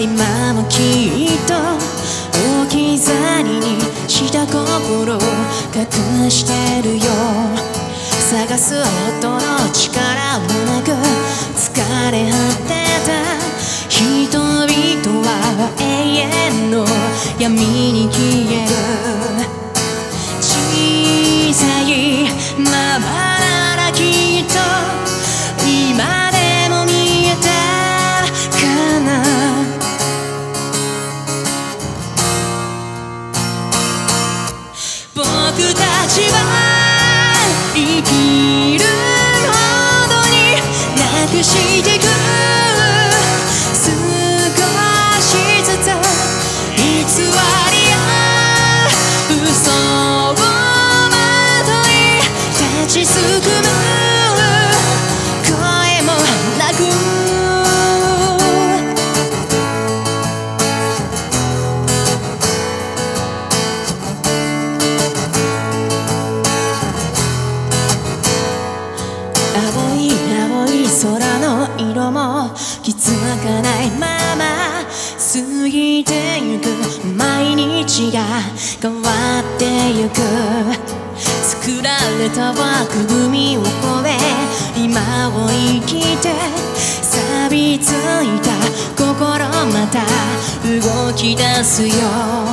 今もきっと置き去りにした心隠してるよ探す音の力もなく疲れ果てた人々は永遠の闇に消える青い青い空の色も気づかないまま過ぎてゆく毎日が変わってゆく作られた枠組みを超え今を生きて錆びついた心また動き出すよ